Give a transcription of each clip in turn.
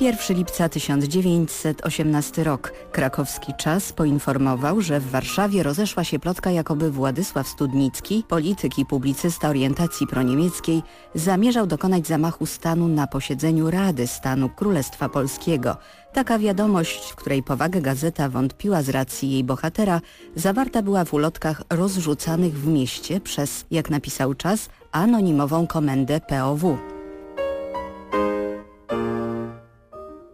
1 lipca 1918 rok. Krakowski Czas poinformował, że w Warszawie rozeszła się plotka, jakoby Władysław Studnicki, polityk i publicysta orientacji proniemieckiej, zamierzał dokonać zamachu stanu na posiedzeniu Rady Stanu Królestwa Polskiego. Taka wiadomość, w której powagę gazeta wątpiła z racji jej bohatera, zawarta była w ulotkach rozrzucanych w mieście przez, jak napisał Czas, anonimową komendę POW.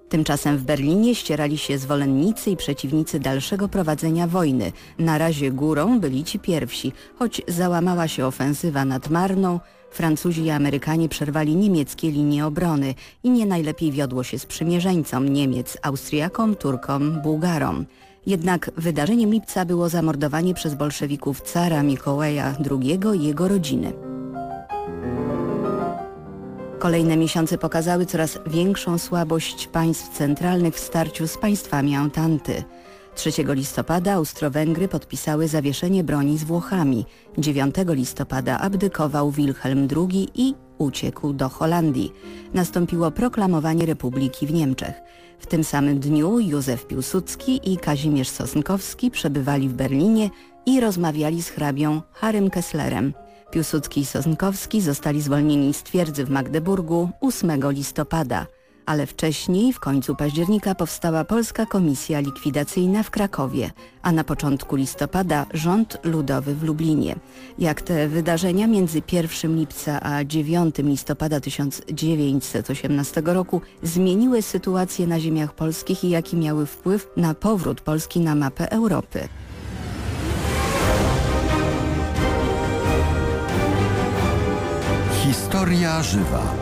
Tymczasem w Berlinie ścierali się zwolennicy i przeciwnicy dalszego prowadzenia wojny. Na razie górą byli ci pierwsi, choć załamała się ofensywa nad Marną, Francuzi i Amerykanie przerwali niemieckie linie obrony i nie najlepiej wiodło się sprzymierzeńcom Niemiec, Austriakom, Turkom, Bułgarom. Jednak wydarzeniem lipca było zamordowanie przez bolszewików cara Mikołaja II i jego rodziny. Kolejne miesiące pokazały coraz większą słabość państw centralnych w starciu z państwami Antanty. 3 listopada Austro-Węgry podpisały zawieszenie broni z Włochami. 9 listopada abdykował Wilhelm II i uciekł do Holandii. Nastąpiło proklamowanie republiki w Niemczech. W tym samym dniu Józef Piłsudski i Kazimierz Sosnkowski przebywali w Berlinie i rozmawiali z hrabią Harym Kesslerem. Piłsudski i Sosnkowski zostali zwolnieni z twierdzy w Magdeburgu 8 listopada, ale wcześniej, w końcu października, powstała Polska Komisja Likwidacyjna w Krakowie, a na początku listopada rząd ludowy w Lublinie. Jak te wydarzenia między 1 lipca a 9 listopada 1918 roku zmieniły sytuację na ziemiach polskich i jaki miały wpływ na powrót Polski na mapę Europy. Historia żywa.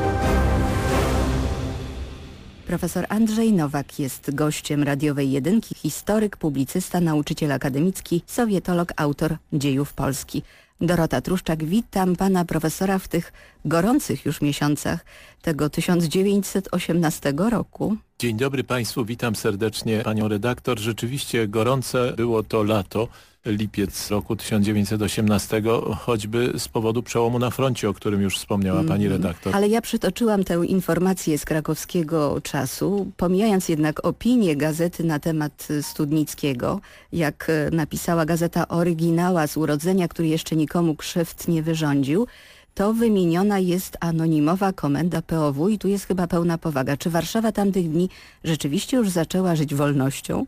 Profesor Andrzej Nowak jest gościem radiowej jedynki, historyk, publicysta, nauczyciel akademicki, sowietolog, autor dziejów Polski. Dorota Truszczak, witam pana profesora w tych gorących już miesiącach tego 1918 roku. Dzień dobry państwu, witam serdecznie panią redaktor. Rzeczywiście gorące było to lato lipiec roku 1918, choćby z powodu przełomu na froncie, o którym już wspomniała mm pani redaktor. Ale ja przytoczyłam tę informację z krakowskiego czasu, pomijając jednak opinię gazety na temat Studnickiego, jak napisała gazeta oryginała z urodzenia, który jeszcze nikomu krzywd nie wyrządził, to wymieniona jest anonimowa komenda POW i tu jest chyba pełna powaga. Czy Warszawa tamtych dni rzeczywiście już zaczęła żyć wolnością?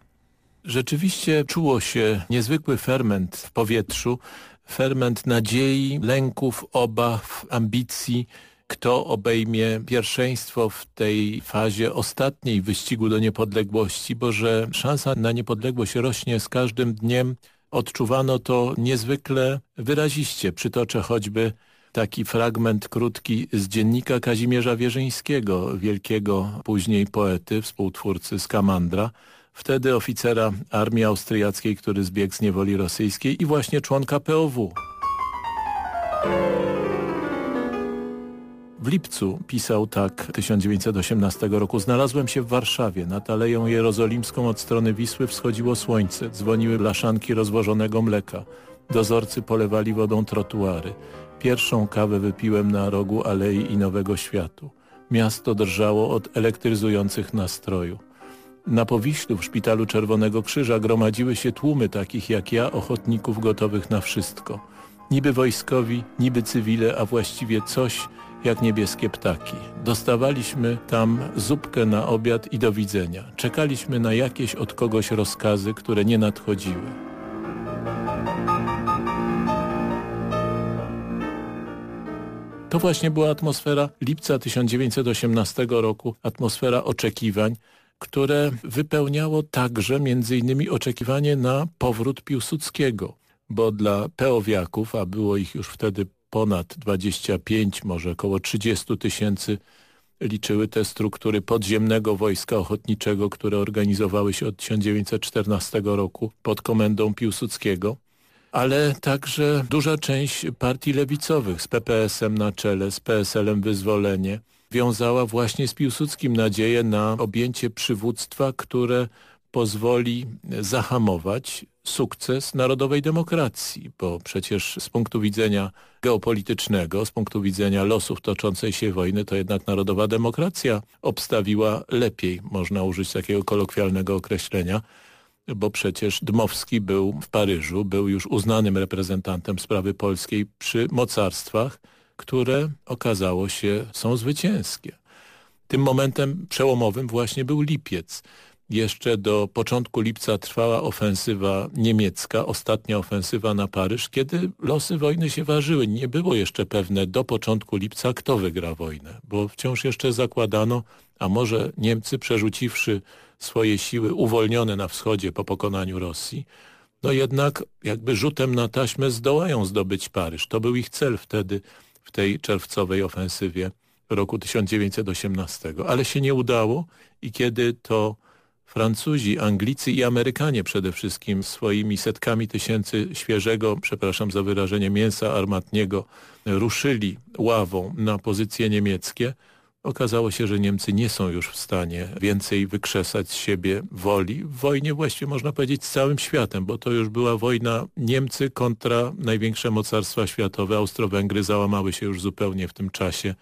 Rzeczywiście czuło się niezwykły ferment w powietrzu, ferment nadziei, lęków, obaw, ambicji, kto obejmie pierwszeństwo w tej fazie ostatniej wyścigu do niepodległości, bo że szansa na niepodległość rośnie z każdym dniem. Odczuwano to niezwykle wyraziście. Przytoczę choćby taki fragment krótki z dziennika Kazimierza Wierzyńskiego, wielkiego później poety, współtwórcy Skamandra, wtedy oficera armii austriackiej, który zbiegł z niewoli rosyjskiej i właśnie członka POW. W lipcu pisał tak 1918 roku. Znalazłem się w Warszawie. Nad Aleją Jerozolimską od strony Wisły wschodziło słońce. Dzwoniły blaszanki rozłożonego mleka. Dozorcy polewali wodą trotuary. Pierwszą kawę wypiłem na rogu Alei i Nowego Światu. Miasto drżało od elektryzujących nastroju. Na Powiślu w Szpitalu Czerwonego Krzyża gromadziły się tłumy takich jak ja, ochotników gotowych na wszystko. Niby wojskowi, niby cywile, a właściwie coś jak niebieskie ptaki. Dostawaliśmy tam zupkę na obiad i do widzenia. Czekaliśmy na jakieś od kogoś rozkazy, które nie nadchodziły. To właśnie była atmosfera lipca 1918 roku, atmosfera oczekiwań, które wypełniało także między innymi oczekiwanie na powrót Piłsudskiego, bo dla peowiaków, a było ich już wtedy ponad 25, może około 30 tysięcy liczyły te struktury podziemnego wojska ochotniczego, które organizowały się od 1914 roku pod komendą Piłsudskiego, ale także duża część partii lewicowych z PPS-em na czele, z PSL-em Wyzwolenie, wiązała właśnie z Piłsudskim nadzieję na objęcie przywództwa, które pozwoli zahamować sukces narodowej demokracji, bo przecież z punktu widzenia geopolitycznego, z punktu widzenia losów toczącej się wojny, to jednak narodowa demokracja obstawiła lepiej, można użyć takiego kolokwialnego określenia, bo przecież Dmowski był w Paryżu, był już uznanym reprezentantem sprawy polskiej przy mocarstwach, które okazało się są zwycięskie. Tym momentem przełomowym właśnie był lipiec. Jeszcze do początku lipca trwała ofensywa niemiecka, ostatnia ofensywa na Paryż, kiedy losy wojny się ważyły. Nie było jeszcze pewne do początku lipca, kto wygra wojnę, bo wciąż jeszcze zakładano, a może Niemcy przerzuciwszy swoje siły uwolnione na wschodzie po pokonaniu Rosji, no jednak jakby rzutem na taśmę zdołają zdobyć Paryż. To był ich cel wtedy w tej czerwcowej ofensywie roku 1918, ale się nie udało i kiedy to Francuzi, Anglicy i Amerykanie przede wszystkim swoimi setkami tysięcy świeżego, przepraszam za wyrażenie, mięsa armatniego ruszyli ławą na pozycje niemieckie, okazało się, że Niemcy nie są już w stanie więcej wykrzesać z siebie woli. W wojnie właściwie można powiedzieć z całym światem, bo to już była wojna Niemcy kontra największe mocarstwa światowe. Austro-Węgry załamały się już zupełnie w tym czasie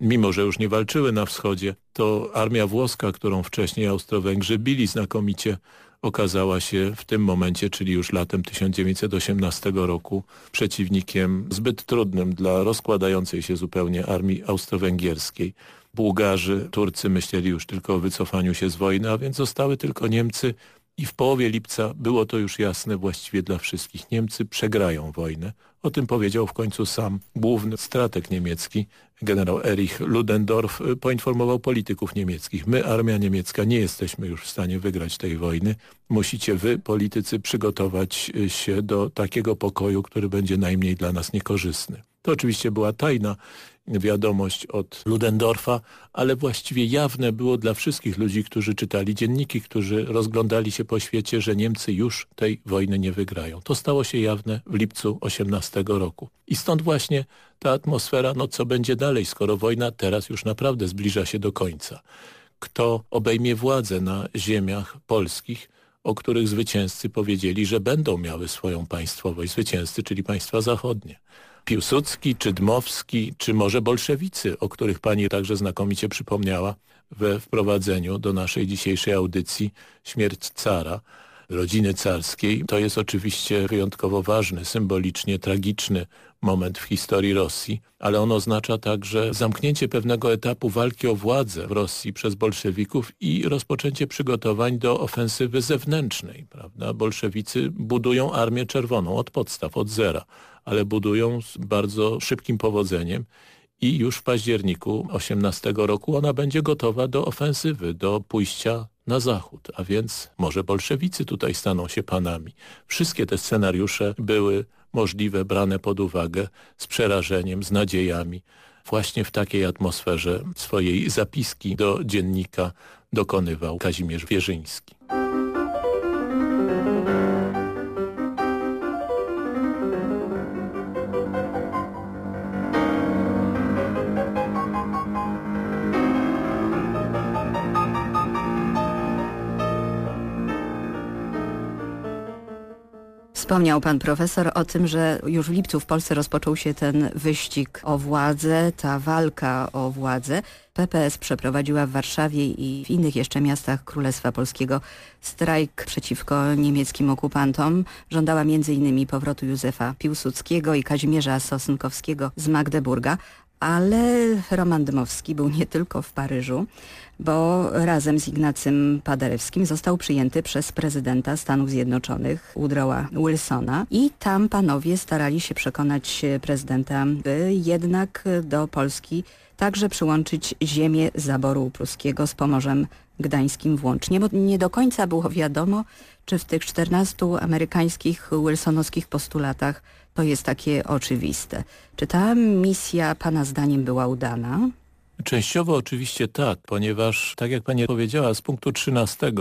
mimo że już nie walczyły na wschodzie, to armia włoska, którą wcześniej Austro-Węgrzy bili znakomicie, okazała się w tym momencie, czyli już latem 1918 roku, przeciwnikiem zbyt trudnym dla rozkładającej się zupełnie armii austro-węgierskiej. Bułgarzy, Turcy myśleli już tylko o wycofaniu się z wojny, a więc zostały tylko Niemcy i w połowie lipca było to już jasne właściwie dla wszystkich. Niemcy przegrają wojnę. O tym powiedział w końcu sam główny strateg niemiecki, generał Erich Ludendorff, poinformował polityków niemieckich. My, armia niemiecka, nie jesteśmy już w stanie wygrać tej wojny. Musicie wy, politycy, przygotować się do takiego pokoju, który będzie najmniej dla nas niekorzystny. To oczywiście była tajna wiadomość od Ludendorfa, ale właściwie jawne było dla wszystkich ludzi, którzy czytali dzienniki, którzy rozglądali się po świecie, że Niemcy już tej wojny nie wygrają. To stało się jawne w lipcu 18 roku. I stąd właśnie ta atmosfera, no co będzie dalej, skoro wojna teraz już naprawdę zbliża się do końca. Kto obejmie władzę na ziemiach polskich, o których zwycięzcy powiedzieli, że będą miały swoją państwowość, zwycięzcy, czyli państwa zachodnie. Piłsudski, czy Dmowski, czy może bolszewicy, o których pani także znakomicie przypomniała we wprowadzeniu do naszej dzisiejszej audycji Śmierć cara, rodziny carskiej. To jest oczywiście wyjątkowo ważny, symbolicznie tragiczny moment w historii Rosji, ale on oznacza także zamknięcie pewnego etapu walki o władzę w Rosji przez bolszewików i rozpoczęcie przygotowań do ofensywy zewnętrznej. Prawda? Bolszewicy budują Armię Czerwoną od podstaw, od zera ale budują z bardzo szybkim powodzeniem i już w październiku 18 roku ona będzie gotowa do ofensywy, do pójścia na zachód, a więc może bolszewicy tutaj staną się panami. Wszystkie te scenariusze były możliwe, brane pod uwagę z przerażeniem, z nadziejami. Właśnie w takiej atmosferze swojej zapiski do dziennika dokonywał Kazimierz Wierzyński. Wspomniał pan profesor o tym, że już w lipcu w Polsce rozpoczął się ten wyścig o władzę, ta walka o władzę. PPS przeprowadziła w Warszawie i w innych jeszcze miastach Królestwa Polskiego strajk przeciwko niemieckim okupantom. Żądała m.in. powrotu Józefa Piłsudskiego i Kazimierza Sosnkowskiego z Magdeburga, ale Roman Dmowski był nie tylko w Paryżu, bo razem z Ignacym Paderewskim został przyjęty przez prezydenta Stanów Zjednoczonych Woodrowa Wilsona i tam panowie starali się przekonać prezydenta, by jednak do Polski także przyłączyć ziemię zaboru pruskiego z Pomorzem Gdańskim włącznie, bo nie do końca było wiadomo, czy w tych 14 amerykańskich wilsonowskich postulatach to jest takie oczywiste. Czy ta misja Pana zdaniem była udana? Częściowo oczywiście tak, ponieważ tak jak Pani powiedziała, z punktu 13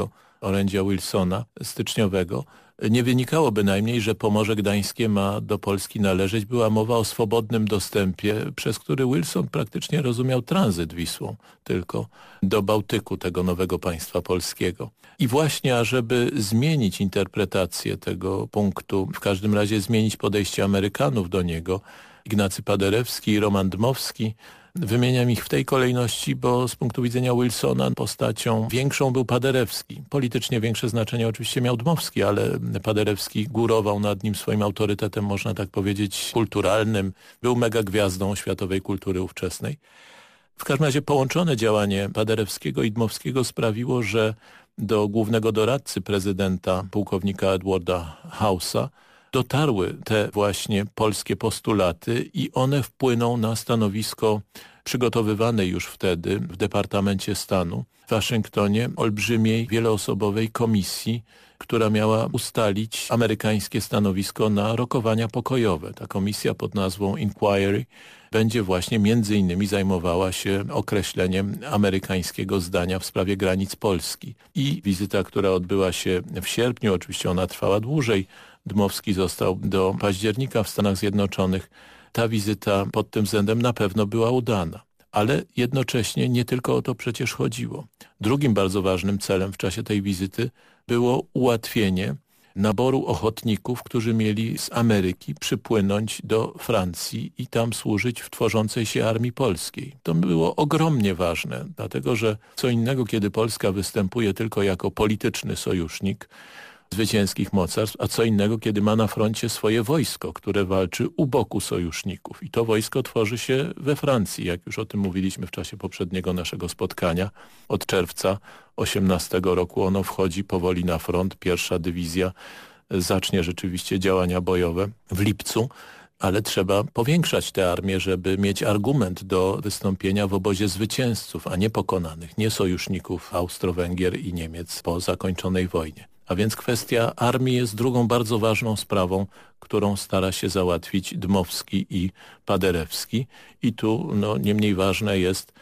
orędzia Wilsona styczniowego nie wynikało bynajmniej, że Pomorze Gdańskie ma do Polski należeć. Była mowa o swobodnym dostępie, przez który Wilson praktycznie rozumiał tranzyt Wisłą tylko do Bałtyku, tego nowego państwa polskiego. I właśnie, ażeby zmienić interpretację tego punktu, w każdym razie zmienić podejście Amerykanów do niego, Ignacy Paderewski i Roman Dmowski Wymieniam ich w tej kolejności, bo z punktu widzenia Wilsona postacią większą był Paderewski. Politycznie większe znaczenie oczywiście miał Dmowski, ale Paderewski górował nad nim swoim autorytetem, można tak powiedzieć, kulturalnym. Był mega gwiazdą światowej kultury ówczesnej. W każdym razie połączone działanie Paderewskiego i Dmowskiego sprawiło, że do głównego doradcy prezydenta, pułkownika Edwarda House'a, dotarły te właśnie polskie postulaty i one wpłyną na stanowisko przygotowywane już wtedy w Departamencie Stanu w Waszyngtonie olbrzymiej, wieloosobowej komisji, która miała ustalić amerykańskie stanowisko na rokowania pokojowe. Ta komisja pod nazwą Inquiry będzie właśnie między innymi zajmowała się określeniem amerykańskiego zdania w sprawie granic Polski. I wizyta, która odbyła się w sierpniu, oczywiście ona trwała dłużej, Dmowski został do października w Stanach Zjednoczonych. Ta wizyta pod tym względem na pewno była udana. Ale jednocześnie nie tylko o to przecież chodziło. Drugim bardzo ważnym celem w czasie tej wizyty było ułatwienie naboru ochotników, którzy mieli z Ameryki przypłynąć do Francji i tam służyć w tworzącej się Armii Polskiej. To było ogromnie ważne, dlatego że co innego, kiedy Polska występuje tylko jako polityczny sojusznik, zwycięskich mocarstw, a co innego, kiedy ma na froncie swoje wojsko, które walczy u boku sojuszników. I to wojsko tworzy się we Francji, jak już o tym mówiliśmy w czasie poprzedniego naszego spotkania. Od czerwca 18 roku ono wchodzi powoli na front. Pierwsza dywizja zacznie rzeczywiście działania bojowe w lipcu ale trzeba powiększać tę armię, żeby mieć argument do wystąpienia w obozie zwycięzców, a nie pokonanych, nie sojuszników Austro-Węgier i Niemiec po zakończonej wojnie. A więc kwestia armii jest drugą bardzo ważną sprawą, którą stara się załatwić Dmowski i Paderewski. I tu no, nie mniej ważne jest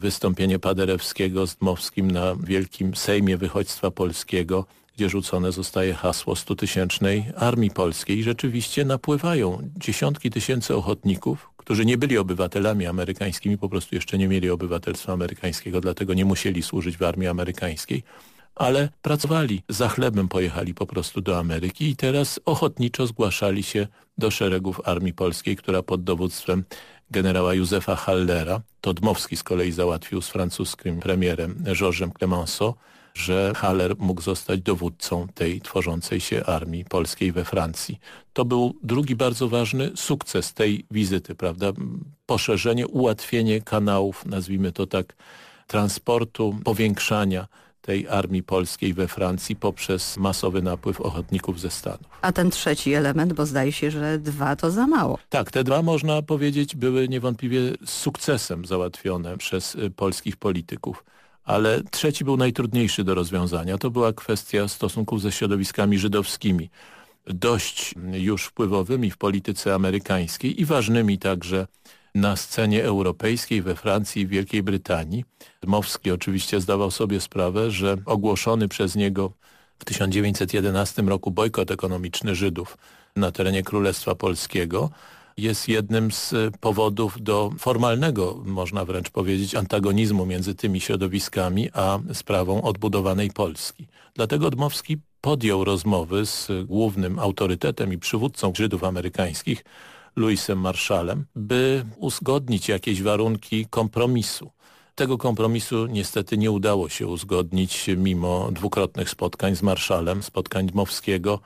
wystąpienie Paderewskiego z Dmowskim na Wielkim Sejmie Wychodźstwa Polskiego, gdzie rzucone zostaje hasło stutysięcznej Armii Polskiej. I rzeczywiście napływają dziesiątki tysięcy ochotników, którzy nie byli obywatelami amerykańskimi, po prostu jeszcze nie mieli obywatelstwa amerykańskiego, dlatego nie musieli służyć w armii amerykańskiej ale pracowali. Za chlebem pojechali po prostu do Ameryki i teraz ochotniczo zgłaszali się do szeregów Armii Polskiej, która pod dowództwem generała Józefa Hallera, to Dmowski z kolei załatwił z francuskim premierem Georgesem Clemenceau, że Haller mógł zostać dowódcą tej tworzącej się armii polskiej we Francji. To był drugi bardzo ważny sukces tej wizyty, prawda? Poszerzenie, ułatwienie kanałów, nazwijmy to tak, transportu, powiększania tej armii polskiej we Francji poprzez masowy napływ ochotników ze Stanów. A ten trzeci element, bo zdaje się, że dwa to za mało. Tak, te dwa można powiedzieć były niewątpliwie z sukcesem załatwione przez y, polskich polityków. Ale trzeci był najtrudniejszy do rozwiązania. To była kwestia stosunków ze środowiskami żydowskimi dość już wpływowymi w polityce amerykańskiej i ważnymi także na scenie europejskiej, we Francji i Wielkiej Brytanii. Dmowski oczywiście zdawał sobie sprawę, że ogłoszony przez niego w 1911 roku bojkot ekonomiczny Żydów na terenie Królestwa Polskiego jest jednym z powodów do formalnego, można wręcz powiedzieć, antagonizmu między tymi środowiskami a sprawą odbudowanej Polski. Dlatego Dmowski podjął rozmowy z głównym autorytetem i przywódcą Żydów amerykańskich, Louisem Marszalem, by uzgodnić jakieś warunki kompromisu. Tego kompromisu niestety nie udało się uzgodnić mimo dwukrotnych spotkań z Marszalem, spotkań Dmowskiego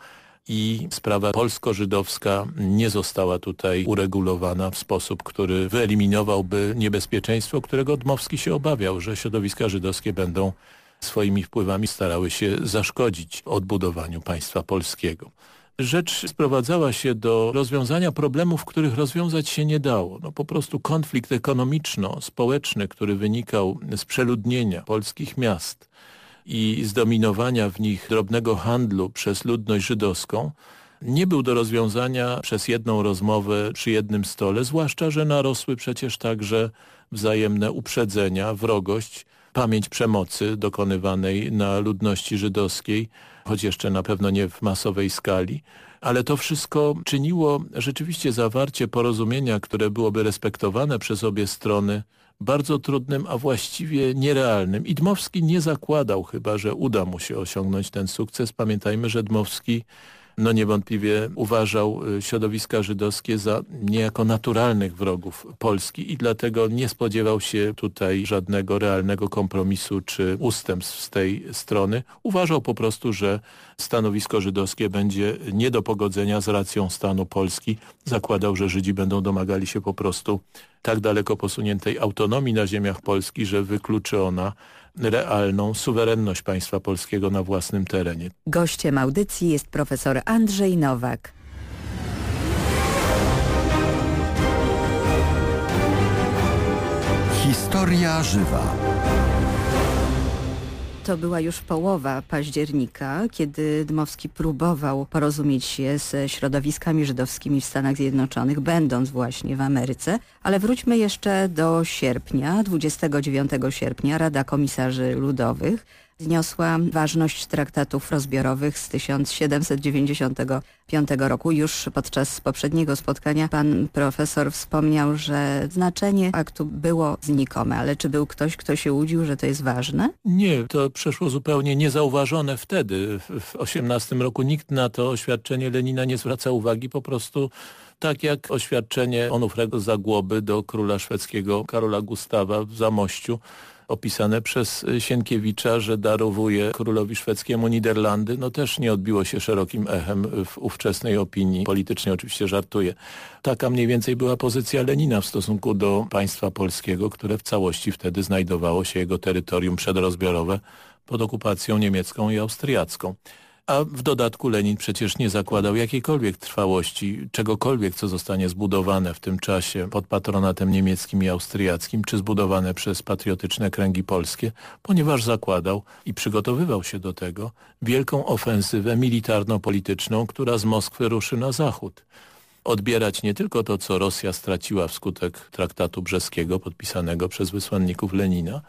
i sprawa polsko-żydowska nie została tutaj uregulowana w sposób, który wyeliminowałby niebezpieczeństwo, którego Dmowski się obawiał, że środowiska żydowskie będą swoimi wpływami starały się zaszkodzić odbudowaniu państwa polskiego rzecz sprowadzała się do rozwiązania problemów, których rozwiązać się nie dało. No po prostu konflikt ekonomiczno-społeczny, który wynikał z przeludnienia polskich miast i zdominowania w nich drobnego handlu przez ludność żydowską, nie był do rozwiązania przez jedną rozmowę przy jednym stole, zwłaszcza, że narosły przecież także wzajemne uprzedzenia, wrogość pamięć przemocy dokonywanej na ludności żydowskiej, choć jeszcze na pewno nie w masowej skali. Ale to wszystko czyniło rzeczywiście zawarcie porozumienia, które byłoby respektowane przez obie strony, bardzo trudnym, a właściwie nierealnym. I Dmowski nie zakładał chyba, że uda mu się osiągnąć ten sukces. Pamiętajmy, że Dmowski no niewątpliwie uważał y, środowiska żydowskie za niejako naturalnych wrogów Polski i dlatego nie spodziewał się tutaj żadnego realnego kompromisu czy ustępstw z tej strony. Uważał po prostu, że stanowisko żydowskie będzie nie do pogodzenia z racją stanu Polski. Zakładał, że Żydzi będą domagali się po prostu tak daleko posuniętej autonomii na ziemiach Polski, że wykluczy ona realną suwerenność państwa polskiego na własnym terenie. Gościem audycji jest profesor Andrzej Nowak. Historia żywa to była już połowa października, kiedy Dmowski próbował porozumieć się z środowiskami żydowskimi w Stanach Zjednoczonych, będąc właśnie w Ameryce. Ale wróćmy jeszcze do sierpnia, 29 sierpnia Rada Komisarzy Ludowych zniosła ważność traktatów rozbiorowych z 1795 roku. Już podczas poprzedniego spotkania pan profesor wspomniał, że znaczenie aktu było znikome, ale czy był ktoś, kto się łudził, że to jest ważne? Nie, to przeszło zupełnie niezauważone wtedy. W 18 roku nikt na to oświadczenie Lenina nie zwraca uwagi, po prostu tak jak oświadczenie Onufrego Zagłoby do króla szwedzkiego Karola Gustawa w Zamościu opisane przez Sienkiewicza, że darowuje królowi szwedzkiemu Niderlandy, no też nie odbiło się szerokim echem w ówczesnej opinii. Politycznie oczywiście żartuję. Taka mniej więcej była pozycja Lenina w stosunku do państwa polskiego, które w całości wtedy znajdowało się jego terytorium przedrozbiorowe pod okupacją niemiecką i austriacką. A w dodatku Lenin przecież nie zakładał jakiejkolwiek trwałości, czegokolwiek, co zostanie zbudowane w tym czasie pod patronatem niemieckim i austriackim, czy zbudowane przez patriotyczne kręgi polskie, ponieważ zakładał i przygotowywał się do tego wielką ofensywę militarno-polityczną, która z Moskwy ruszy na zachód. Odbierać nie tylko to, co Rosja straciła wskutek traktatu brzeskiego podpisanego przez wysłanników Lenina,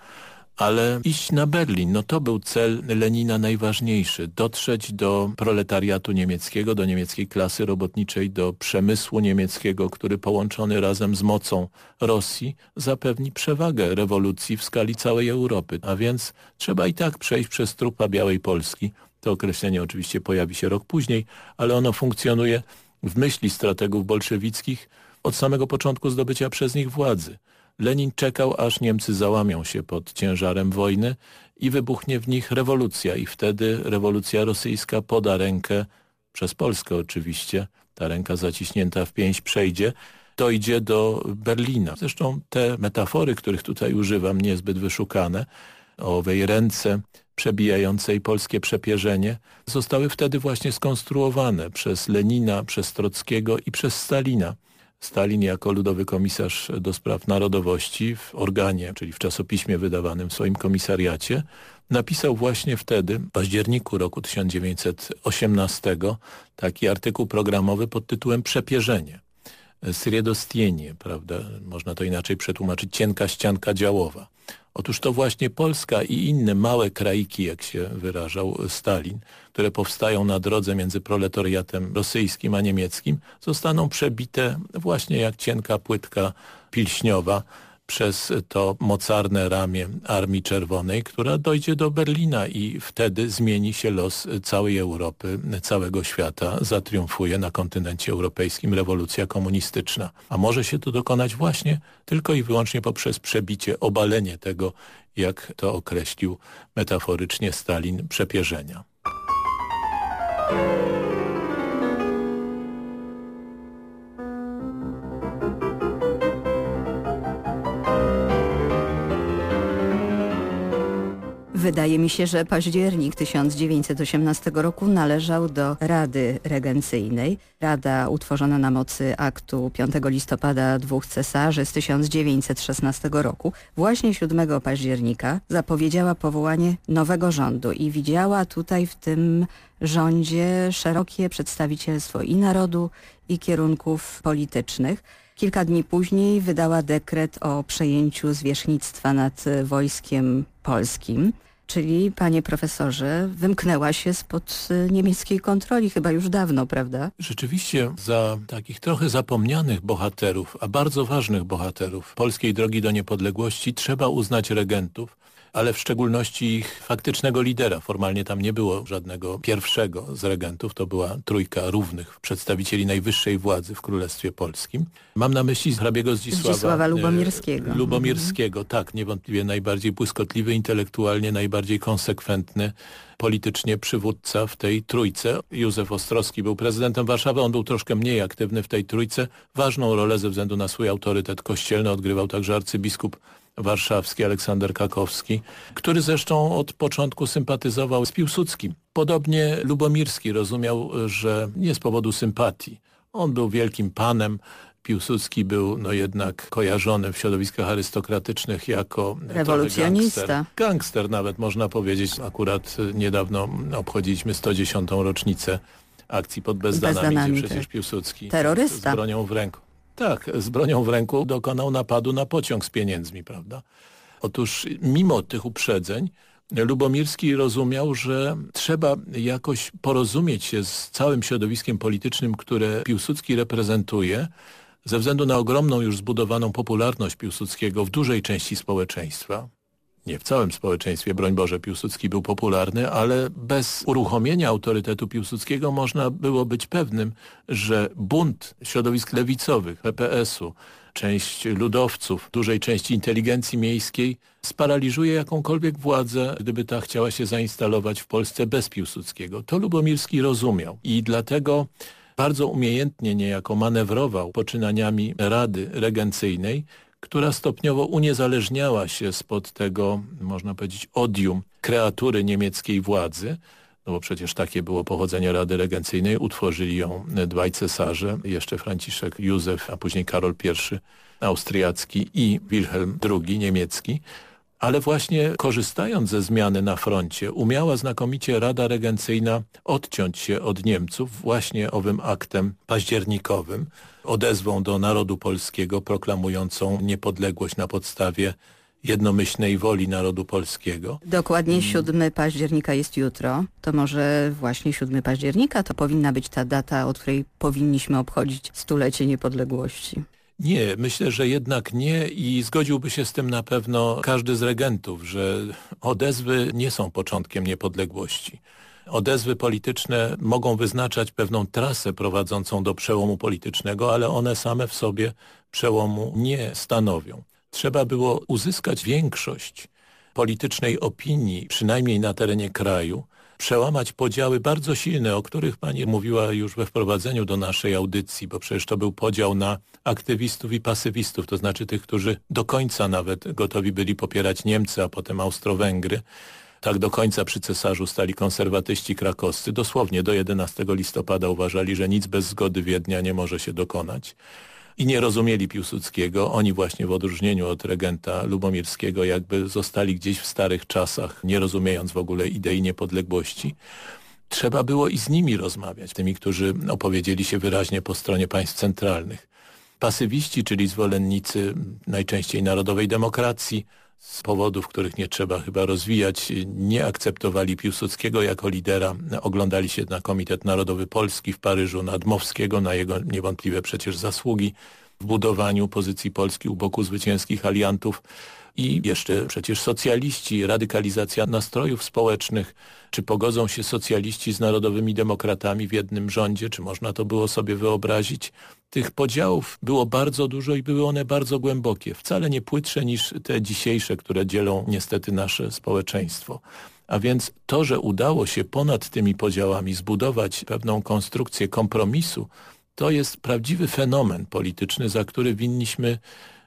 ale iść na Berlin, no to był cel Lenina najważniejszy. Dotrzeć do proletariatu niemieckiego, do niemieckiej klasy robotniczej, do przemysłu niemieckiego, który połączony razem z mocą Rosji zapewni przewagę rewolucji w skali całej Europy. A więc trzeba i tak przejść przez trupa Białej Polski. To określenie oczywiście pojawi się rok później, ale ono funkcjonuje w myśli strategów bolszewickich od samego początku zdobycia przez nich władzy. Lenin czekał, aż Niemcy załamią się pod ciężarem wojny i wybuchnie w nich rewolucja i wtedy rewolucja rosyjska poda rękę, przez Polskę oczywiście, ta ręka zaciśnięta w pięść przejdzie, dojdzie do Berlina. Zresztą te metafory, których tutaj używam, niezbyt wyszukane, o owej ręce przebijającej polskie przepierzenie, zostały wtedy właśnie skonstruowane przez Lenina, przez Trockiego i przez Stalina. Stalin jako ludowy komisarz do spraw narodowości w organie, czyli w czasopiśmie wydawanym w swoim komisariacie, napisał właśnie wtedy, w październiku roku 1918, taki artykuł programowy pod tytułem Przepierzenie. Sriedostienie, prawda? Można to inaczej przetłumaczyć, cienka ścianka działowa. Otóż to właśnie Polska i inne małe kraiki, jak się wyrażał Stalin, które powstają na drodze między proletariatem rosyjskim a niemieckim, zostaną przebite właśnie jak cienka płytka pilśniowa przez to mocarne ramię Armii Czerwonej, która dojdzie do Berlina i wtedy zmieni się los całej Europy, całego świata. Zatriumfuje na kontynencie europejskim rewolucja komunistyczna. A może się to dokonać właśnie tylko i wyłącznie poprzez przebicie, obalenie tego, jak to określił metaforycznie Stalin, przepierzenia. Wydaje mi się, że październik 1918 roku należał do Rady Regencyjnej. Rada utworzona na mocy aktu 5 listopada dwóch cesarzy z 1916 roku właśnie 7 października zapowiedziała powołanie nowego rządu i widziała tutaj w tym rządzie szerokie przedstawicielstwo i narodu, i kierunków politycznych. Kilka dni później wydała dekret o przejęciu zwierzchnictwa nad wojskiem polskim. Czyli, panie profesorze, wymknęła się spod y, niemieckiej kontroli chyba już dawno, prawda? Rzeczywiście za takich trochę zapomnianych bohaterów, a bardzo ważnych bohaterów polskiej drogi do niepodległości trzeba uznać regentów, ale w szczególności ich faktycznego lidera. Formalnie tam nie było żadnego pierwszego z regentów, to była trójka równych przedstawicieli najwyższej władzy w Królestwie Polskim. Mam na myśli hrabiego Zdzisława, Zdzisława Lubomirskiego. E, Lubomirskiego, tak, niewątpliwie najbardziej błyskotliwy intelektualnie, najbardziej konsekwentny politycznie przywódca w tej trójce. Józef Ostrowski był prezydentem Warszawy, on był troszkę mniej aktywny w tej trójce. Ważną rolę ze względu na swój autorytet kościelny odgrywał także arcybiskup warszawski Aleksander Kakowski, który zresztą od początku sympatyzował z Piłsudskim. Podobnie Lubomirski rozumiał, że nie z powodu sympatii. On był wielkim panem, Piłsudski był no jednak kojarzony w środowiskach arystokratycznych jako rewolucjonista. Gangster. gangster nawet można powiedzieć. Akurat niedawno obchodziliśmy 110. rocznicę akcji pod Bezdanami, Bezdanami gdzie przecież tak. Piłsudski Terrorysta. z bronią w ręku tak, z bronią w ręku dokonał napadu na pociąg z pieniędzmi, prawda? Otóż mimo tych uprzedzeń Lubomirski rozumiał, że trzeba jakoś porozumieć się z całym środowiskiem politycznym, które Piłsudski reprezentuje, ze względu na ogromną już zbudowaną popularność Piłsudskiego w dużej części społeczeństwa nie w całym społeczeństwie, broń Boże, Piłsudski był popularny, ale bez uruchomienia autorytetu Piłsudskiego można było być pewnym, że bunt środowisk lewicowych, PPS-u, część ludowców, dużej części inteligencji miejskiej sparaliżuje jakąkolwiek władzę, gdyby ta chciała się zainstalować w Polsce bez Piłsudskiego. To Lubomirski rozumiał i dlatego bardzo umiejętnie niejako manewrował poczynaniami Rady Regencyjnej, która stopniowo uniezależniała się spod tego, można powiedzieć, odium kreatury niemieckiej władzy, no bo przecież takie było pochodzenie Rady Regencyjnej, utworzyli ją dwaj cesarze, jeszcze Franciszek Józef, a później Karol I austriacki i Wilhelm II niemiecki, ale właśnie korzystając ze zmiany na froncie umiała znakomicie Rada Regencyjna odciąć się od Niemców właśnie owym aktem październikowym, odezwą do narodu polskiego proklamującą niepodległość na podstawie jednomyślnej woli narodu polskiego. Dokładnie 7 października jest jutro. To może właśnie 7 października to powinna być ta data, od której powinniśmy obchodzić stulecie niepodległości. Nie, myślę, że jednak nie i zgodziłby się z tym na pewno każdy z regentów, że odezwy nie są początkiem niepodległości. Odezwy polityczne mogą wyznaczać pewną trasę prowadzącą do przełomu politycznego, ale one same w sobie przełomu nie stanowią. Trzeba było uzyskać większość politycznej opinii, przynajmniej na terenie kraju, przełamać podziały bardzo silne, o których pani mówiła już we wprowadzeniu do naszej audycji, bo przecież to był podział na aktywistów i pasywistów, to znaczy tych, którzy do końca nawet gotowi byli popierać Niemcy, a potem Austro-Węgry. Tak do końca przy cesarzu stali konserwatyści krakowscy. Dosłownie do 11 listopada uważali, że nic bez zgody Wiednia nie może się dokonać i nie rozumieli Piłsudskiego. Oni właśnie w odróżnieniu od regenta Lubomirskiego jakby zostali gdzieś w starych czasach, nie rozumiejąc w ogóle idei niepodległości. Trzeba było i z nimi rozmawiać, tymi, którzy opowiedzieli się wyraźnie po stronie państw centralnych. Pasywiści, czyli zwolennicy najczęściej narodowej demokracji, z powodów, których nie trzeba chyba rozwijać, nie akceptowali Piłsudskiego jako lidera. Oglądali się na Komitet Narodowy Polski w Paryżu, na Dmowskiego, na jego niewątpliwe przecież zasługi w budowaniu pozycji Polski u boku zwycięskich aliantów i jeszcze przecież socjaliści, radykalizacja nastrojów społecznych, czy pogodzą się socjaliści z narodowymi demokratami w jednym rządzie, czy można to było sobie wyobrazić. Tych podziałów było bardzo dużo i były one bardzo głębokie, wcale nie płytsze niż te dzisiejsze, które dzielą niestety nasze społeczeństwo. A więc to, że udało się ponad tymi podziałami zbudować pewną konstrukcję kompromisu, to jest prawdziwy fenomen polityczny, za który winniśmy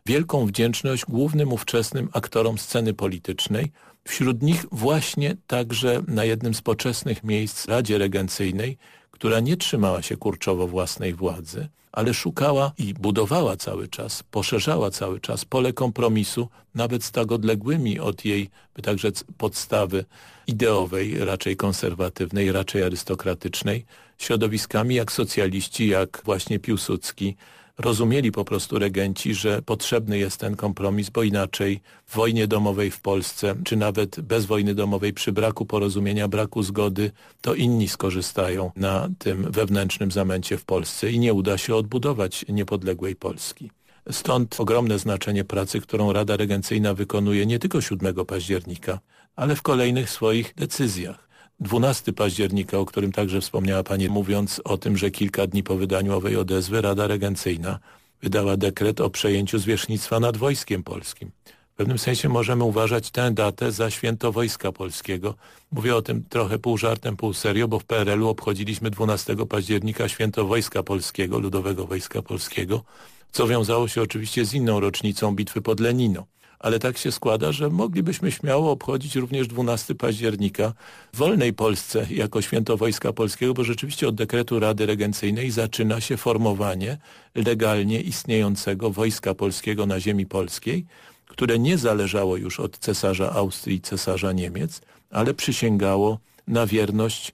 wielką wdzięczność głównym ówczesnym aktorom sceny politycznej, wśród nich właśnie także na jednym z poczesnych miejsc Radzie Regencyjnej, która nie trzymała się kurczowo własnej władzy, ale szukała i budowała cały czas, poszerzała cały czas pole kompromisu, nawet z tak odległymi od jej, także podstawy ideowej, raczej konserwatywnej, raczej arystokratycznej, środowiskami jak socjaliści, jak właśnie Piłsudski. Rozumieli po prostu regenci, że potrzebny jest ten kompromis, bo inaczej w wojnie domowej w Polsce, czy nawet bez wojny domowej przy braku porozumienia, braku zgody, to inni skorzystają na tym wewnętrznym zamęcie w Polsce i nie uda się odbudować niepodległej Polski. Stąd ogromne znaczenie pracy, którą Rada Regencyjna wykonuje nie tylko 7 października, ale w kolejnych swoich decyzjach. 12 października, o którym także wspomniała Pani, mówiąc o tym, że kilka dni po wydaniu owej odezwy Rada Regencyjna wydała dekret o przejęciu zwierzchnictwa nad Wojskiem Polskim. W pewnym sensie możemy uważać tę datę za święto Wojska Polskiego. Mówię o tym trochę pół żartem, pół serio, bo w PRL-u obchodziliśmy 12 października święto Wojska Polskiego, Ludowego Wojska Polskiego, co wiązało się oczywiście z inną rocznicą bitwy pod Lenino ale tak się składa, że moglibyśmy śmiało obchodzić również 12 października w wolnej Polsce jako święto Wojska Polskiego, bo rzeczywiście od dekretu Rady Regencyjnej zaczyna się formowanie legalnie istniejącego Wojska Polskiego na ziemi polskiej, które nie zależało już od cesarza Austrii i cesarza Niemiec, ale przysięgało na wierność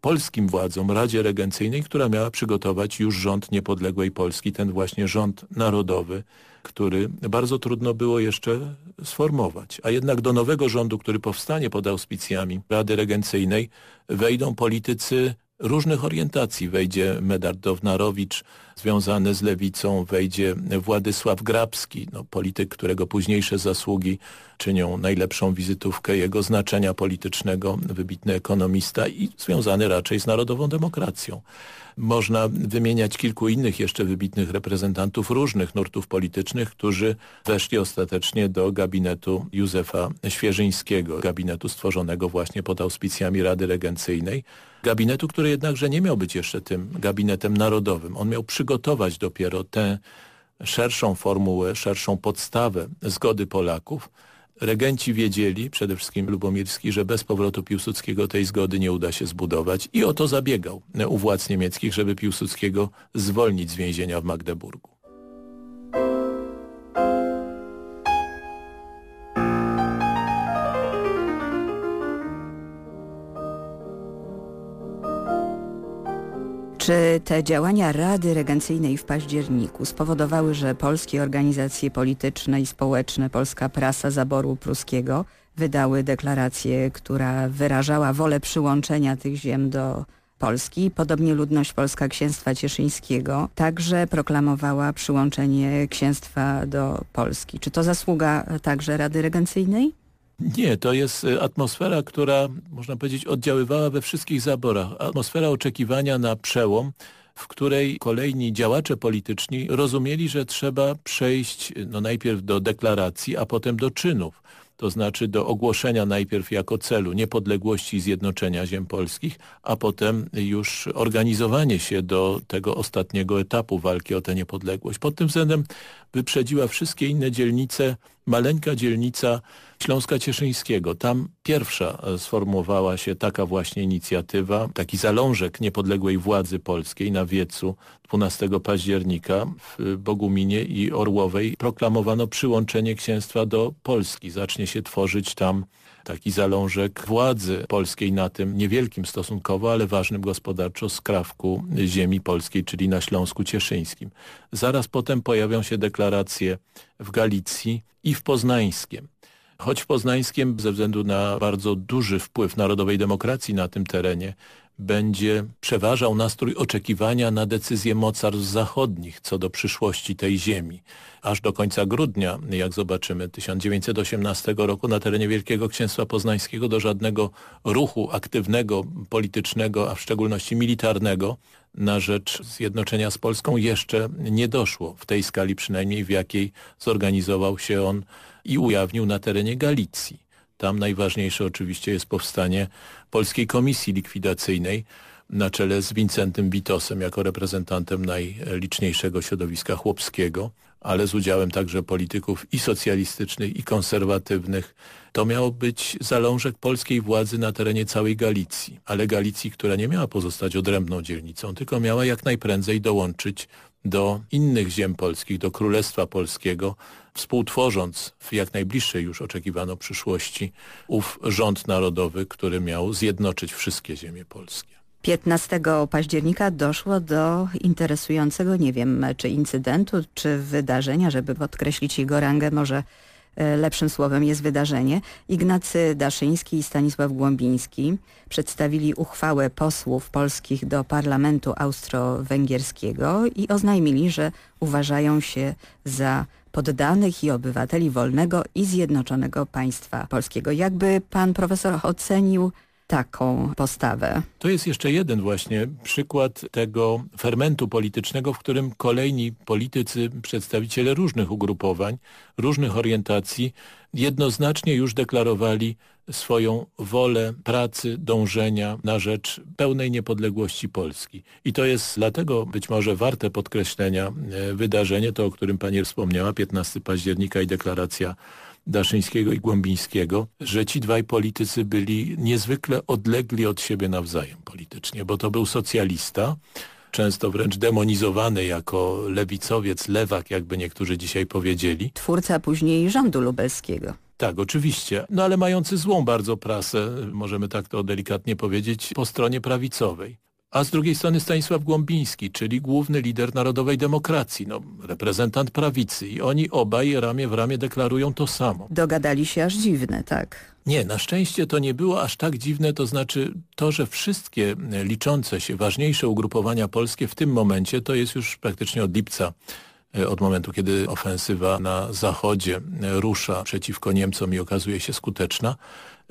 polskim władzom, Radzie Regencyjnej, która miała przygotować już rząd niepodległej Polski, ten właśnie rząd narodowy, który bardzo trudno było jeszcze sformować. A jednak do nowego rządu, który powstanie pod auspicjami Rady Regencyjnej, wejdą politycy różnych orientacji. Wejdzie Medard Downarowicz, związany z lewicą, wejdzie Władysław Grabski, no, polityk, którego późniejsze zasługi czynią najlepszą wizytówkę jego znaczenia politycznego, wybitny ekonomista i związany raczej z narodową demokracją. Można wymieniać kilku innych jeszcze wybitnych reprezentantów różnych nurtów politycznych, którzy weszli ostatecznie do gabinetu Józefa Świeżyńskiego, gabinetu stworzonego właśnie pod auspicjami Rady Regencyjnej. Gabinetu, który jednakże nie miał być jeszcze tym gabinetem narodowym. On miał przygotować dopiero tę szerszą formułę, szerszą podstawę zgody Polaków, Regenci wiedzieli, przede wszystkim Lubomirski, że bez powrotu Piłsudskiego tej zgody nie uda się zbudować i o to zabiegał u władz niemieckich, żeby Piłsudskiego zwolnić z więzienia w Magdeburgu. Czy te działania Rady Regencyjnej w październiku spowodowały, że polskie organizacje polityczne i społeczne, polska prasa zaboru pruskiego wydały deklarację, która wyrażała wolę przyłączenia tych ziem do Polski. Podobnie ludność polska księstwa cieszyńskiego także proklamowała przyłączenie księstwa do Polski. Czy to zasługa także Rady Regencyjnej? Nie, to jest y, atmosfera, która można powiedzieć oddziaływała we wszystkich zaborach. Atmosfera oczekiwania na przełom, w której kolejni działacze polityczni rozumieli, że trzeba przejść no najpierw do deklaracji, a potem do czynów to znaczy do ogłoszenia najpierw jako celu niepodległości i zjednoczenia ziem polskich, a potem już organizowanie się do tego ostatniego etapu walki o tę niepodległość. Pod tym względem wyprzedziła wszystkie inne dzielnice maleńka dzielnica Śląska Cieszyńskiego. Tam pierwsza sformułowała się taka właśnie inicjatywa, taki zalążek niepodległej władzy polskiej na wiecu 12 października w Boguminie i Orłowej proklamowano przyłączenie księstwa do Polski. Zacznie się tworzyć tam taki zalążek władzy polskiej na tym niewielkim stosunkowo, ale ważnym gospodarczo skrawku ziemi polskiej, czyli na Śląsku Cieszyńskim. Zaraz potem pojawią się deklaracje w Galicji i w Poznańskiem. Choć w Poznańskiem ze względu na bardzo duży wpływ narodowej demokracji na tym terenie będzie przeważał nastrój oczekiwania na decyzje mocarstw zachodnich co do przyszłości tej ziemi. Aż do końca grudnia, jak zobaczymy, 1918 roku na terenie Wielkiego Księstwa Poznańskiego do żadnego ruchu aktywnego, politycznego, a w szczególności militarnego na rzecz zjednoczenia z Polską jeszcze nie doszło. W tej skali przynajmniej, w jakiej zorganizował się on i ujawnił na terenie Galicji. Tam najważniejsze oczywiście jest powstanie Polskiej Komisji Likwidacyjnej na czele z Wincentym Witosem jako reprezentantem najliczniejszego środowiska chłopskiego, ale z udziałem także polityków i socjalistycznych, i konserwatywnych. To miał być zalążek polskiej władzy na terenie całej Galicji, ale Galicji, która nie miała pozostać odrębną dzielnicą, tylko miała jak najprędzej dołączyć do innych ziem polskich, do Królestwa Polskiego, współtworząc w jak najbliższej już oczekiwano przyszłości ów rząd narodowy, który miał zjednoczyć wszystkie ziemie polskie. 15 października doszło do interesującego, nie wiem, czy incydentu, czy wydarzenia, żeby podkreślić jego rangę, może lepszym słowem jest wydarzenie. Ignacy Daszyński i Stanisław Głąbiński przedstawili uchwałę posłów polskich do parlamentu austro-węgierskiego i oznajmili, że uważają się za poddanych i obywateli wolnego i zjednoczonego państwa polskiego. Jakby pan profesor ocenił taką postawę. To jest jeszcze jeden właśnie przykład tego fermentu politycznego, w którym kolejni politycy, przedstawiciele różnych ugrupowań, różnych orientacji jednoznacznie już deklarowali swoją wolę pracy, dążenia na rzecz pełnej niepodległości Polski. I to jest dlatego być może warte podkreślenia e, wydarzenie, to o którym pani wspomniała, 15 października i deklaracja Daszyńskiego i Głębińskiego, że ci dwaj politycy byli niezwykle odlegli od siebie nawzajem politycznie, bo to był socjalista, często wręcz demonizowany jako lewicowiec, lewak, jakby niektórzy dzisiaj powiedzieli. Twórca później rządu lubelskiego. Tak, oczywiście. No ale mający złą bardzo prasę, możemy tak to delikatnie powiedzieć, po stronie prawicowej a z drugiej strony Stanisław Głąbiński, czyli główny lider narodowej demokracji, no, reprezentant prawicy i oni obaj ramię w ramię deklarują to samo. Dogadali się aż dziwne, tak? Nie, na szczęście to nie było aż tak dziwne, to znaczy to, że wszystkie liczące się ważniejsze ugrupowania polskie w tym momencie, to jest już praktycznie od lipca e, od momentu, kiedy ofensywa na zachodzie rusza przeciwko Niemcom i okazuje się skuteczna,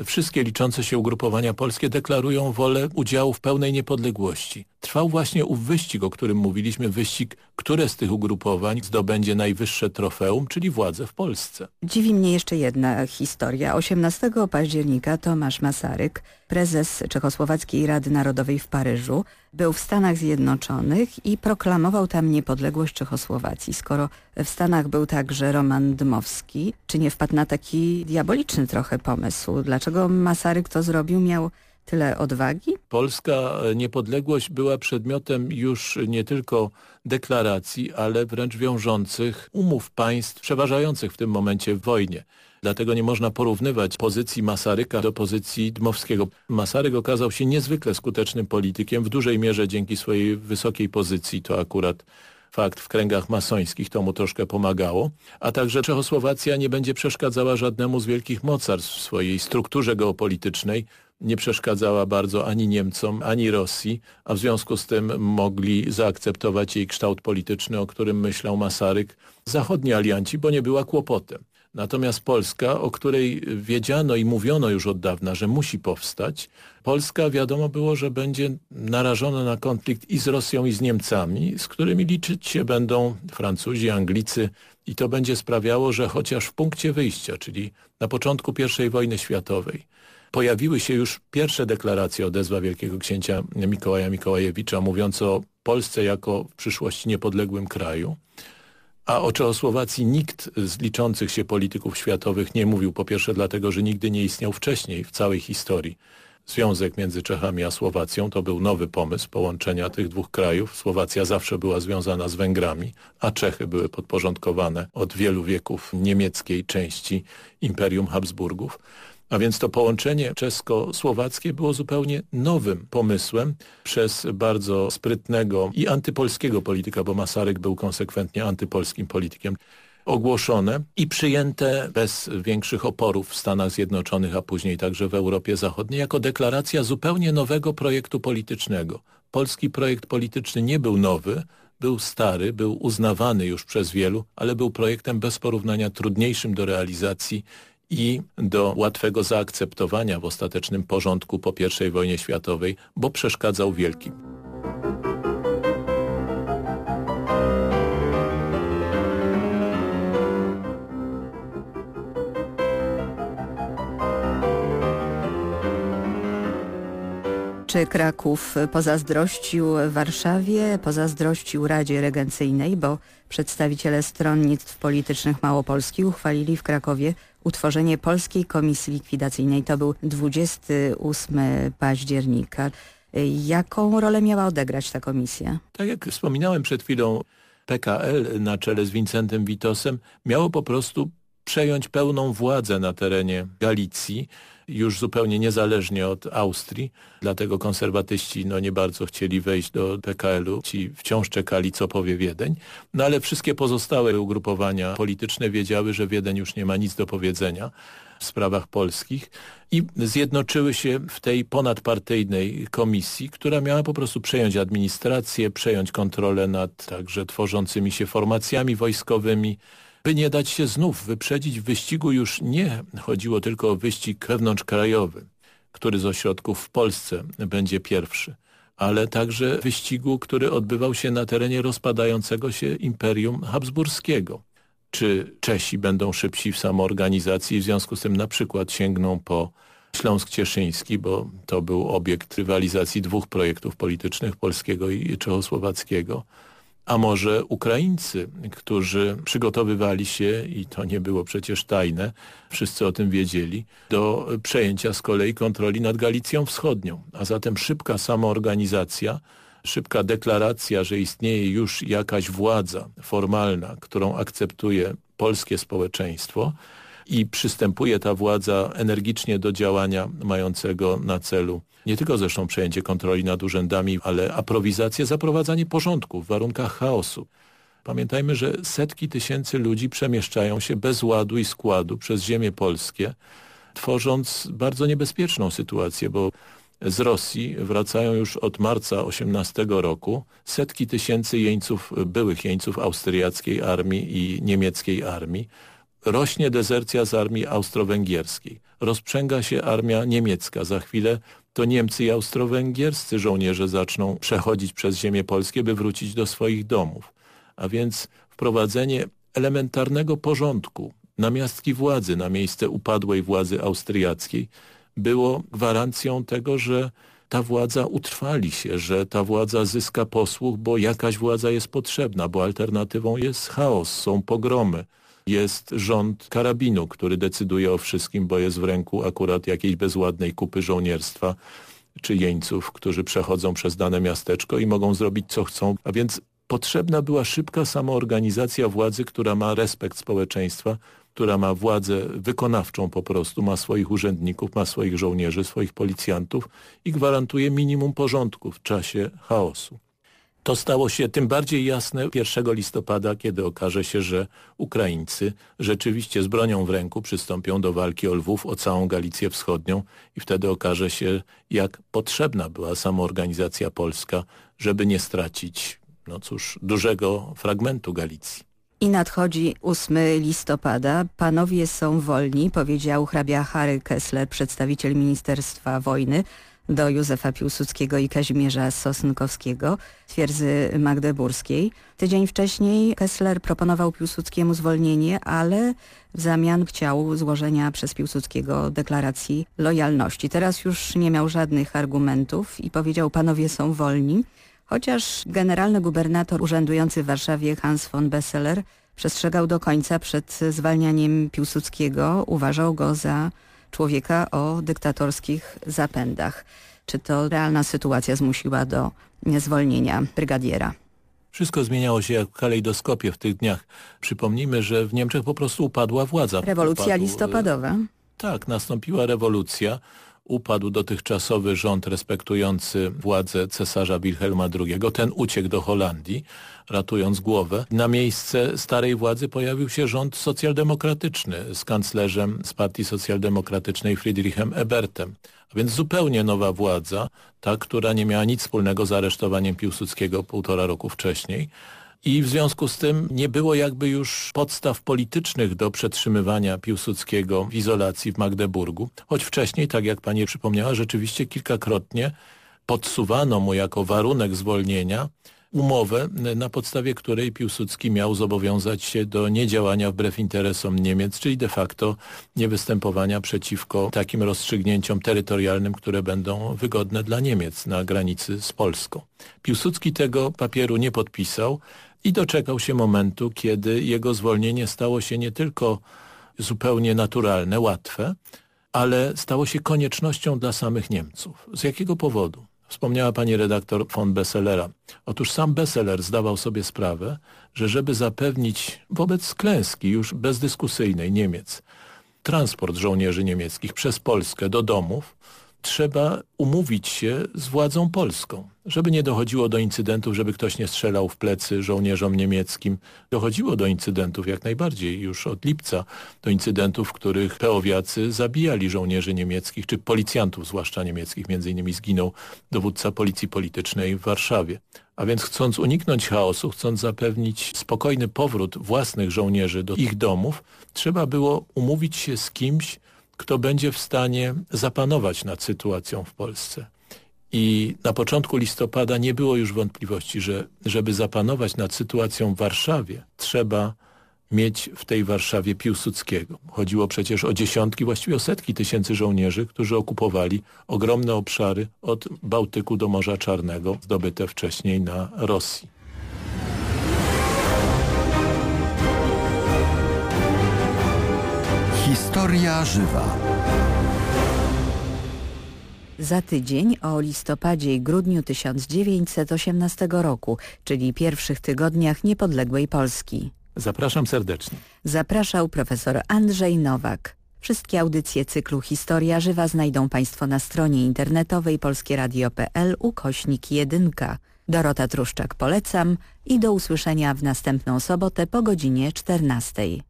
wszystkie liczące się ugrupowania polskie deklarują wolę udziału w pełnej niepodległości. Trwał właśnie ów wyścig, o którym mówiliśmy, wyścig, które z tych ugrupowań zdobędzie najwyższe trofeum, czyli władzę w Polsce. Dziwi mnie jeszcze jedna historia. 18 października Tomasz Masaryk, prezes Czechosłowackiej Rady Narodowej w Paryżu, był w Stanach Zjednoczonych i proklamował tam niepodległość Czechosłowacji. Skoro w Stanach był także Roman Dmowski, czy nie wpadł na taki diaboliczny trochę pomysł? Dlaczego Masaryk to zrobił? Miał tyle odwagi? Polska niepodległość była przedmiotem już nie tylko deklaracji, ale wręcz wiążących umów państw przeważających w tym momencie w wojnie. Dlatego nie można porównywać pozycji Masaryka do pozycji Dmowskiego. Masaryk okazał się niezwykle skutecznym politykiem, w dużej mierze dzięki swojej wysokiej pozycji. To akurat fakt w kręgach masońskich, to mu troszkę pomagało, a także Czechosłowacja nie będzie przeszkadzała żadnemu z wielkich mocarstw w swojej strukturze geopolitycznej, nie przeszkadzała bardzo ani Niemcom, ani Rosji, a w związku z tym mogli zaakceptować jej kształt polityczny, o którym myślał Masaryk, zachodni alianci, bo nie była kłopotem. Natomiast Polska, o której wiedziano i mówiono już od dawna, że musi powstać, Polska wiadomo było, że będzie narażona na konflikt i z Rosją i z Niemcami, z którymi liczyć się będą Francuzi, Anglicy i to będzie sprawiało, że chociaż w punkcie wyjścia, czyli na początku I wojny światowej, pojawiły się już pierwsze deklaracje odezwa wielkiego księcia Mikołaja Mikołajewicza mówiące o Polsce jako w przyszłości niepodległym kraju, a o Czechosłowacji nikt z liczących się polityków światowych nie mówił, po pierwsze dlatego, że nigdy nie istniał wcześniej w całej historii związek między Czechami a Słowacją. To był nowy pomysł połączenia tych dwóch krajów. Słowacja zawsze była związana z Węgrami, a Czechy były podporządkowane od wielu wieków niemieckiej części Imperium Habsburgów. A więc to połączenie czesko-słowackie było zupełnie nowym pomysłem przez bardzo sprytnego i antypolskiego polityka, bo Masaryk był konsekwentnie antypolskim politykiem ogłoszone i przyjęte bez większych oporów w Stanach Zjednoczonych, a później także w Europie Zachodniej jako deklaracja zupełnie nowego projektu politycznego. Polski projekt polityczny nie był nowy, był stary, był uznawany już przez wielu, ale był projektem bez porównania trudniejszym do realizacji i do łatwego zaakceptowania w ostatecznym porządku po I wojnie światowej, bo przeszkadzał wielkim. Czy Kraków pozazdrościł Warszawie, pozazdrościł Radzie Regencyjnej, bo przedstawiciele stronnictw politycznych Małopolski uchwalili w Krakowie utworzenie Polskiej Komisji Likwidacyjnej. To był 28 października. Jaką rolę miała odegrać ta komisja? Tak jak wspominałem przed chwilą, PKL na czele z Wincentem Witosem miało po prostu przejąć pełną władzę na terenie Galicji, już zupełnie niezależnie od Austrii, dlatego konserwatyści no, nie bardzo chcieli wejść do PKL-u, ci wciąż czekali, co powie Wiedeń, no ale wszystkie pozostałe ugrupowania polityczne wiedziały, że Wiedeń już nie ma nic do powiedzenia w sprawach polskich i zjednoczyły się w tej ponadpartyjnej komisji, która miała po prostu przejąć administrację, przejąć kontrolę nad także tworzącymi się formacjami wojskowymi, by nie dać się znów wyprzedzić w wyścigu już nie chodziło tylko o wyścig wewnątrzkrajowy, który z ośrodków w Polsce będzie pierwszy, ale także wyścigu, który odbywał się na terenie rozpadającego się Imperium Habsburskiego. Czy Czesi będą szybsi w samoorganizacji i w związku z tym na przykład sięgną po Śląsk Cieszyński, bo to był obiekt rywalizacji dwóch projektów politycznych, polskiego i czechosłowackiego, a może Ukraińcy, którzy przygotowywali się, i to nie było przecież tajne, wszyscy o tym wiedzieli, do przejęcia z kolei kontroli nad Galicją Wschodnią. A zatem szybka samoorganizacja, szybka deklaracja, że istnieje już jakaś władza formalna, którą akceptuje polskie społeczeństwo i przystępuje ta władza energicznie do działania mającego na celu nie tylko zresztą przejęcie kontroli nad urzędami, ale aprowizację, zaprowadzanie porządku w warunkach chaosu. Pamiętajmy, że setki tysięcy ludzi przemieszczają się bez ładu i składu przez ziemię polskie, tworząc bardzo niebezpieczną sytuację, bo z Rosji wracają już od marca 18 roku setki tysięcy jeńców, byłych jeńców austriackiej armii i niemieckiej armii. Rośnie dezercja z armii austro-węgierskiej. Rozprzęga się armia niemiecka. Za chwilę to Niemcy i austro-węgierscy żołnierze zaczną przechodzić przez ziemię polskie, by wrócić do swoich domów. A więc wprowadzenie elementarnego porządku, namiastki władzy na miejsce upadłej władzy austriackiej było gwarancją tego, że ta władza utrwali się, że ta władza zyska posłuch, bo jakaś władza jest potrzebna, bo alternatywą jest chaos, są pogromy, jest rząd karabinu, który decyduje o wszystkim, bo jest w ręku akurat jakiejś bezładnej kupy żołnierstwa czy jeńców, którzy przechodzą przez dane miasteczko i mogą zrobić co chcą. A więc potrzebna była szybka samoorganizacja władzy, która ma respekt społeczeństwa, która ma władzę wykonawczą po prostu, ma swoich urzędników, ma swoich żołnierzy, swoich policjantów i gwarantuje minimum porządku w czasie chaosu. To stało się tym bardziej jasne 1 listopada, kiedy okaże się, że Ukraińcy rzeczywiście z bronią w ręku przystąpią do walki o Lwów, o całą Galicję Wschodnią i wtedy okaże się, jak potrzebna była samoorganizacja polska, żeby nie stracić, no cóż, dużego fragmentu Galicji. I nadchodzi 8 listopada. Panowie są wolni, powiedział hrabia Harry Kessler, przedstawiciel Ministerstwa Wojny do Józefa Piłsudskiego i Kazimierza Sosnkowskiego, twierdzy magdeburskiej. Tydzień wcześniej Kessler proponował Piłsudskiemu zwolnienie, ale w zamian chciał złożenia przez Piłsudskiego deklaracji lojalności. Teraz już nie miał żadnych argumentów i powiedział panowie są wolni. Chociaż generalny gubernator urzędujący w Warszawie Hans von Besseler przestrzegał do końca przed zwalnianiem Piłsudskiego, uważał go za człowieka o dyktatorskich zapędach. Czy to realna sytuacja zmusiła do zwolnienia brygadiera? Wszystko zmieniało się jak w kalejdoskopie w tych dniach. Przypomnijmy, że w Niemczech po prostu upadła władza. Rewolucja Upadł, listopadowa. Tak, nastąpiła rewolucja upadł dotychczasowy rząd respektujący władzę cesarza Wilhelma II. Ten uciekł do Holandii, ratując głowę. Na miejsce starej władzy pojawił się rząd socjaldemokratyczny z kanclerzem z partii socjaldemokratycznej Friedrichem Ebertem. A więc zupełnie nowa władza, ta, która nie miała nic wspólnego z aresztowaniem Piłsudskiego półtora roku wcześniej i w związku z tym nie było jakby już podstaw politycznych do przetrzymywania Piłsudskiego w izolacji w Magdeburgu, choć wcześniej, tak jak pani przypomniała, rzeczywiście kilkakrotnie podsuwano mu jako warunek zwolnienia umowę, na podstawie której Piłsudski miał zobowiązać się do niedziałania wbrew interesom Niemiec, czyli de facto niewystępowania przeciwko takim rozstrzygnięciom terytorialnym, które będą wygodne dla Niemiec na granicy z Polską. Piłsudski tego papieru nie podpisał, i doczekał się momentu, kiedy jego zwolnienie stało się nie tylko zupełnie naturalne, łatwe, ale stało się koniecznością dla samych Niemców. Z jakiego powodu? Wspomniała pani redaktor von Besselera. Otóż sam Besseler zdawał sobie sprawę, że żeby zapewnić wobec klęski już bezdyskusyjnej Niemiec transport żołnierzy niemieckich przez Polskę do domów, trzeba umówić się z władzą polską, żeby nie dochodziło do incydentów, żeby ktoś nie strzelał w plecy żołnierzom niemieckim. Dochodziło do incydentów jak najbardziej już od lipca, do incydentów, w których peowiacy zabijali żołnierzy niemieckich, czy policjantów zwłaszcza niemieckich. Między innymi zginął dowódca policji politycznej w Warszawie. A więc chcąc uniknąć chaosu, chcąc zapewnić spokojny powrót własnych żołnierzy do ich domów, trzeba było umówić się z kimś, kto będzie w stanie zapanować nad sytuacją w Polsce. I na początku listopada nie było już wątpliwości, że żeby zapanować nad sytuacją w Warszawie, trzeba mieć w tej Warszawie Piłsudskiego. Chodziło przecież o dziesiątki, właściwie o setki tysięcy żołnierzy, którzy okupowali ogromne obszary od Bałtyku do Morza Czarnego, zdobyte wcześniej na Rosji. Historia żywa. Za tydzień o listopadzie i grudniu 1918 roku, czyli pierwszych tygodniach niepodległej Polski. Zapraszam serdecznie. Zapraszał profesor Andrzej Nowak. Wszystkie audycje cyklu Historia Żywa znajdą Państwo na stronie internetowej polskieradio.pl ukośnik 1. Dorota Truszczak polecam i do usłyszenia w następną sobotę po godzinie 14.